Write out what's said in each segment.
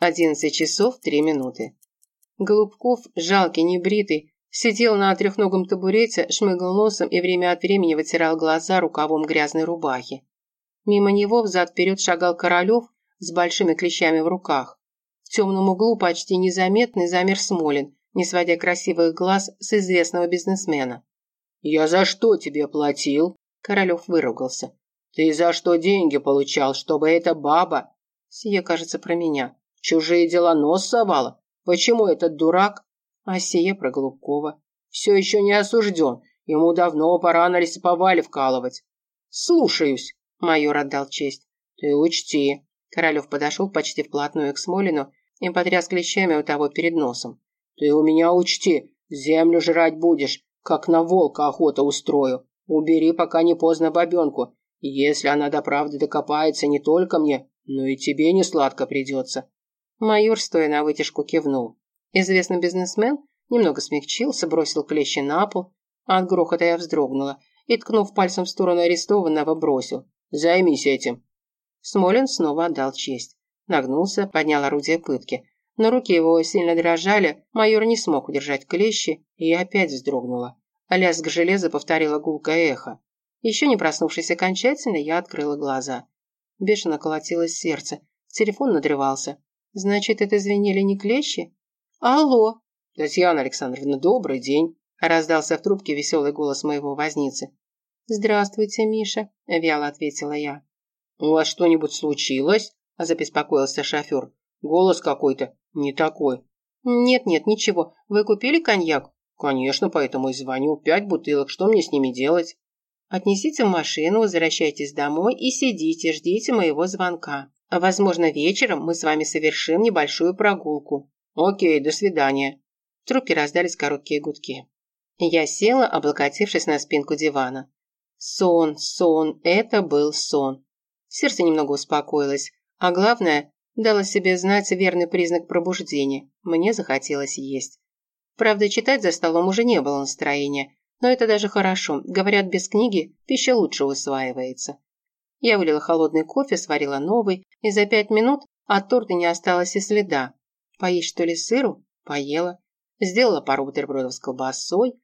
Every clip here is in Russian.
Одиннадцать часов три минуты. Голубков, жалкий, небритый, сидел на трехногом табурете, шмыгал носом и время от времени вытирал глаза рукавом грязной рубахи. Мимо него взад-вперед шагал Королев с большими клещами в руках. В темном углу почти незаметный замер Смолин, не сводя красивых глаз с известного бизнесмена. «Я за что тебе платил?» Королев выругался. «Ты за что деньги получал, чтобы эта баба...» Сие, кажется, про меня. «Чужие дела нос совала? Почему этот дурак?» А сие про Голубкова. «Все еще не осужден. Ему давно пора на лесоповале вкалывать». «Слушаюсь», — майор отдал честь. «Ты учти». Королев подошел почти вплотную к Смолину и потряс клещами у того перед носом. «Ты у меня учти, землю жрать будешь, как на волка охота устрою. Убери, пока не поздно бабенку. Если она до правды докопается не только мне, но и тебе не сладко придется». Майор, стоя на вытяжку, кивнул. Известный бизнесмен немного смягчился, бросил клещи на пол. От грохота я вздрогнула и, ткнув пальцем в сторону арестованного, бросил. «Займись этим». Смолин снова отдал честь. Нагнулся, поднял орудие пытки. Но руки его сильно дрожали, майор не смог удержать клещи и опять вздрогнула. Лязг железа повторила гулкое эхо. Еще не проснувшись окончательно, я открыла глаза. Бешено колотилось сердце. Телефон надрывался. Значит, это звенели не клещи? Алло! Татьяна Александровна, добрый день. Раздался в трубке веселый голос моего возницы. «Здравствуйте, Миша», – вяло ответила я. «У вас что-нибудь случилось?» – забеспокоился шофер. «Голос какой-то не такой». «Нет-нет, ничего. Вы купили коньяк?» «Конечно, поэтому и звоню. Пять бутылок. Что мне с ними делать?» «Отнесите в машину, возвращайтесь домой и сидите, ждите моего звонка. Возможно, вечером мы с вами совершим небольшую прогулку». «Окей, до свидания». В трубке раздались короткие гудки. Я села, облокотившись на спинку дивана. Сон, сон, это был сон. Сердце немного успокоилось, а главное, дало себе знать верный признак пробуждения. Мне захотелось есть. Правда, читать за столом уже не было настроения, но это даже хорошо. Говорят, без книги пища лучше усваивается. Я вылила холодный кофе, сварила новый, и за пять минут от торта не осталось и следа. Поесть, что ли, сыру? Поела. Сделала пару бутербродов с колбасой.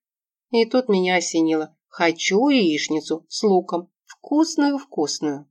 И тут меня осенило. Хочу яичницу с луком. Вкусную-вкусную.